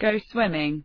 go swimming.